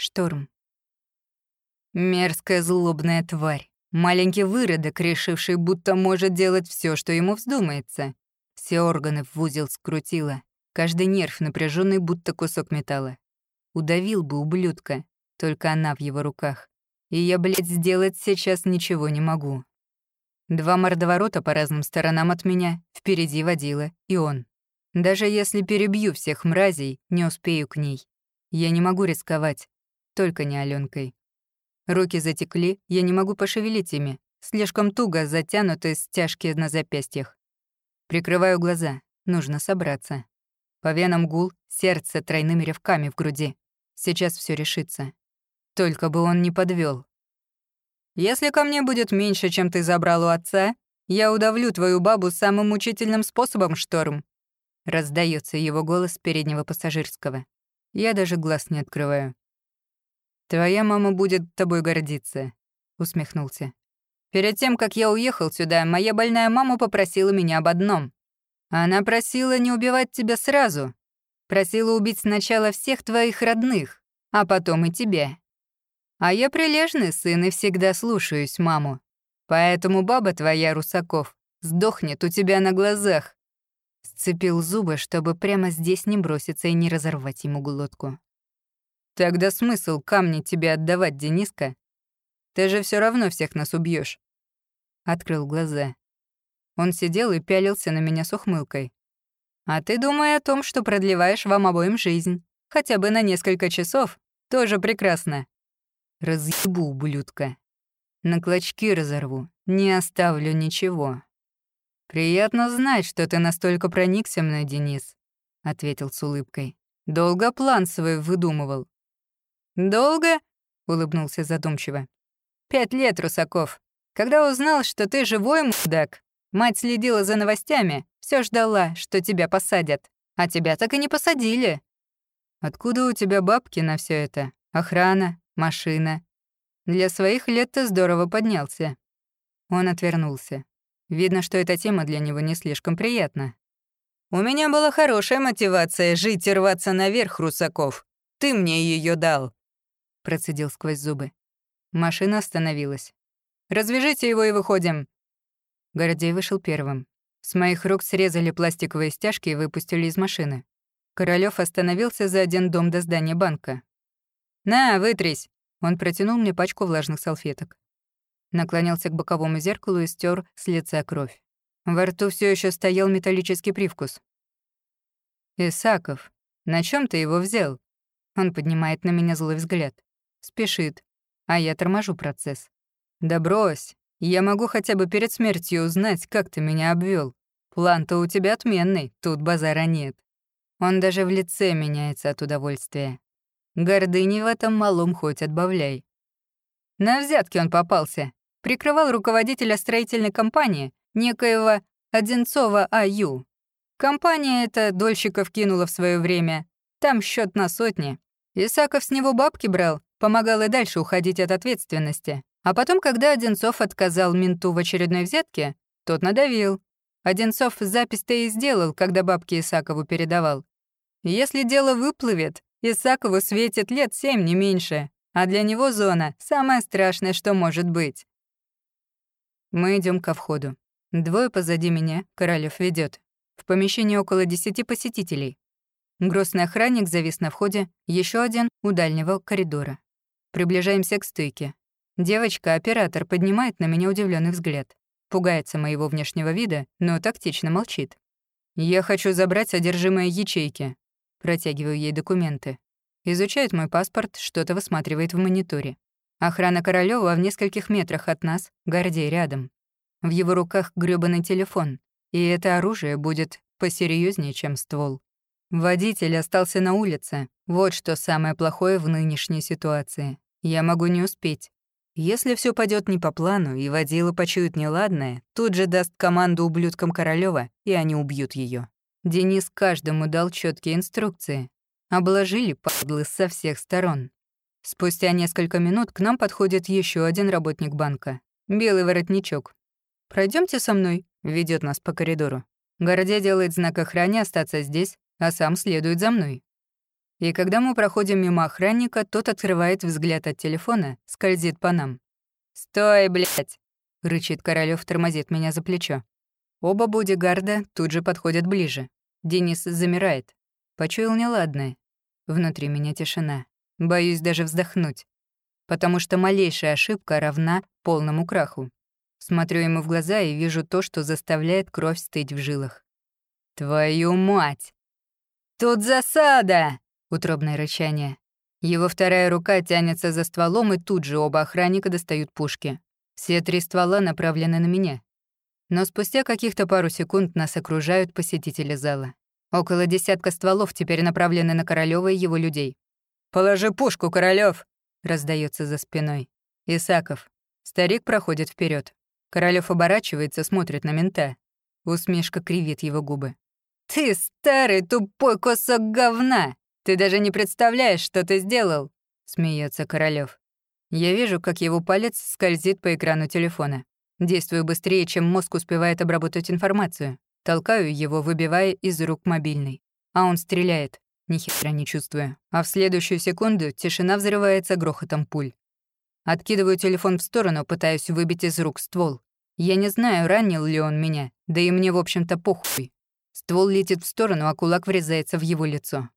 Шторм. Мерзкая злобная тварь. Маленький выродок, решивший, будто может делать все, что ему вздумается. Все органы в узел скрутила. Каждый нерв напряженный, будто кусок металла. Удавил бы ублюдка, только она в его руках. И я, блядь, сделать сейчас ничего не могу. Два мордоворота по разным сторонам от меня, впереди водила, и он. Даже если перебью всех мразей, не успею к ней. Я не могу рисковать, только не Аленкой. Руки затекли, я не могу пошевелить ими, слишком туго затянуты стяжки на запястьях. Прикрываю глаза, нужно собраться. По венам гул, сердце тройными ревками в груди. Сейчас все решится. Только бы он не подвел. Если ко мне будет меньше, чем ты забрал у отца, я удавлю твою бабу самым мучительным способом, Шторм. Раздается его голос переднего пассажирского. Я даже глаз не открываю. «Твоя мама будет тобой гордиться», — усмехнулся. «Перед тем, как я уехал сюда, моя больная мама попросила меня об одном. Она просила не убивать тебя сразу. Просила убить сначала всех твоих родных, а потом и тебя. А я прилежный сын и всегда слушаюсь маму. Поэтому баба твоя, Русаков, сдохнет у тебя на глазах». Сцепил зубы, чтобы прямо здесь не броситься и не разорвать ему глотку. Тогда смысл камни тебе отдавать, Дениска? Ты же все равно всех нас убьешь. Открыл глаза. Он сидел и пялился на меня с ухмылкой. А ты думай о том, что продлеваешь вам обоим жизнь. Хотя бы на несколько часов. Тоже прекрасно. Разъебу, ублюдка. На клочки разорву. Не оставлю ничего. «Приятно знать, что ты настолько проникся мной, Денис», — ответил с улыбкой. «Долго план свой выдумывал. «Долго?» — улыбнулся задумчиво. «Пять лет, Русаков. Когда узнал, что ты живой мудак, мать следила за новостями, все ждала, что тебя посадят. А тебя так и не посадили». «Откуда у тебя бабки на все это? Охрана, машина?» «Для своих лет ты здорово поднялся». Он отвернулся. Видно, что эта тема для него не слишком приятна. «У меня была хорошая мотивация жить и рваться наверх, Русаков. Ты мне ее дал процедил сквозь зубы. Машина остановилась. «Развяжите его и выходим!» Гордей вышел первым. С моих рук срезали пластиковые стяжки и выпустили из машины. Королёв остановился за один дом до здания банка. «На, вытрись!» Он протянул мне пачку влажных салфеток. Наклонился к боковому зеркалу и стер с лица кровь. Во рту все еще стоял металлический привкус. «Исаков, на чем ты его взял?» Он поднимает на меня злой взгляд. Спешит, а я торможу процесс. «Да брось, я могу хотя бы перед смертью узнать, как ты меня обвел. План-то у тебя отменный, тут базара нет». Он даже в лице меняется от удовольствия. Гордыни в этом малом хоть отбавляй. На взятки он попался. Прикрывал руководителя строительной компании, некоего Одинцова А.Ю. Компания эта дольщиков кинула в свое время. Там счет на сотни. Исаков с него бабки брал, помогал и дальше уходить от ответственности. А потом, когда Одинцов отказал менту в очередной взятке, тот надавил. Одинцов запись-то и сделал, когда бабки Исакову передавал. Если дело выплывет, Исакову светит лет семь, не меньше, а для него зона — самое страшное, что может быть. Мы идем ко входу. Двое позади меня, Королёв ведет. В помещении около десяти посетителей. Грозный охранник завис на входе, еще один — у дальнего коридора. Приближаемся к стойке. Девочка-оператор поднимает на меня удивленный взгляд. Пугается моего внешнего вида, но тактично молчит. «Я хочу забрать содержимое ячейки». Протягиваю ей документы. Изучает мой паспорт, что-то высматривает в мониторе. Охрана Королёва в нескольких метрах от нас, Гордей рядом. В его руках грёбаный телефон, и это оружие будет посерьезнее, чем ствол. Водитель остался на улице. Вот что самое плохое в нынешней ситуации. Я могу не успеть. Если все пойдет не по плану и водила почует неладное, тут же даст команду ублюдкам Королева, и они убьют ее. Денис каждому дал четкие инструкции. Обложили падлы со всех сторон. Спустя несколько минут к нам подходит еще один работник банка. Белый воротничок. Пройдемте со мной», — ведет нас по коридору. Городя делает знак охране остаться здесь, а сам следует за мной. И когда мы проходим мимо охранника, тот открывает взгляд от телефона, скользит по нам. «Стой, блядь!» — рычит Королёв, тормозит меня за плечо. Оба бодигарда тут же подходят ближе. Денис замирает. Почуял неладное. Внутри меня тишина. Боюсь даже вздохнуть. Потому что малейшая ошибка равна полному краху. Смотрю ему в глаза и вижу то, что заставляет кровь стыть в жилах. «Твою мать!» «Тут засада!» — утробное рычание. Его вторая рука тянется за стволом, и тут же оба охранника достают пушки. Все три ствола направлены на меня. Но спустя каких-то пару секунд нас окружают посетители зала. Около десятка стволов теперь направлены на Королёва и его людей. «Положи пушку, Королёв!» — раздается за спиной. Исаков. Старик проходит вперед. Королёв оборачивается, смотрит на мента. Усмешка кривит его губы. «Ты старый тупой кусок говна! Ты даже не представляешь, что ты сделал!» — смеется Королёв. Я вижу, как его палец скользит по экрану телефона. Действую быстрее, чем мозг успевает обработать информацию. Толкаю его, выбивая из рук мобильный. А он стреляет, ни хера не чувствуя. А в следующую секунду тишина взрывается грохотом пуль. Откидываю телефон в сторону, пытаюсь выбить из рук ствол. Я не знаю, ранил ли он меня, да и мне, в общем-то, похуй. Ствол летит в сторону, а кулак врезается в его лицо.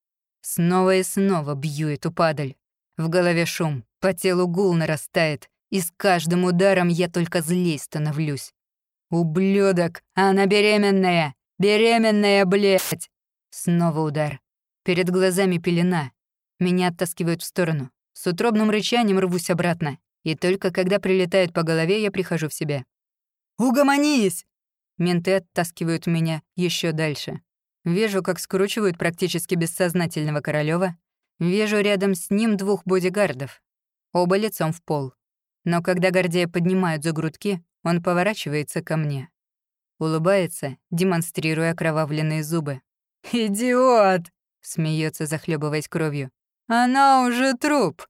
Снова и снова бью эту падаль. В голове шум, по телу гул нарастает, и с каждым ударом я только злей становлюсь. «Ублюдок! Она беременная! Беременная, блядь!» Снова удар. Перед глазами пелена. Меня оттаскивают в сторону. С утробным рычанием рвусь обратно. И только когда прилетает по голове, я прихожу в себя. «Угомонись!» Менты оттаскивают меня еще дальше. Вижу, как скручивают практически бессознательного Королёва. Вижу рядом с ним двух бодигардов. Оба лицом в пол. Но когда Гордея поднимают за грудки, он поворачивается ко мне. Улыбается, демонстрируя окровавленные зубы. «Идиот!» — смеется, захлебываясь кровью. «Она уже труп!»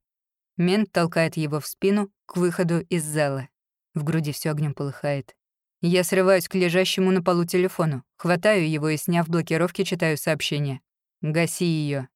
Мент толкает его в спину к выходу из зала. В груди все огнем полыхает. Я срываюсь к лежащему на полу телефону, хватаю его и, сняв блокировки, читаю сообщение. «Гаси ее.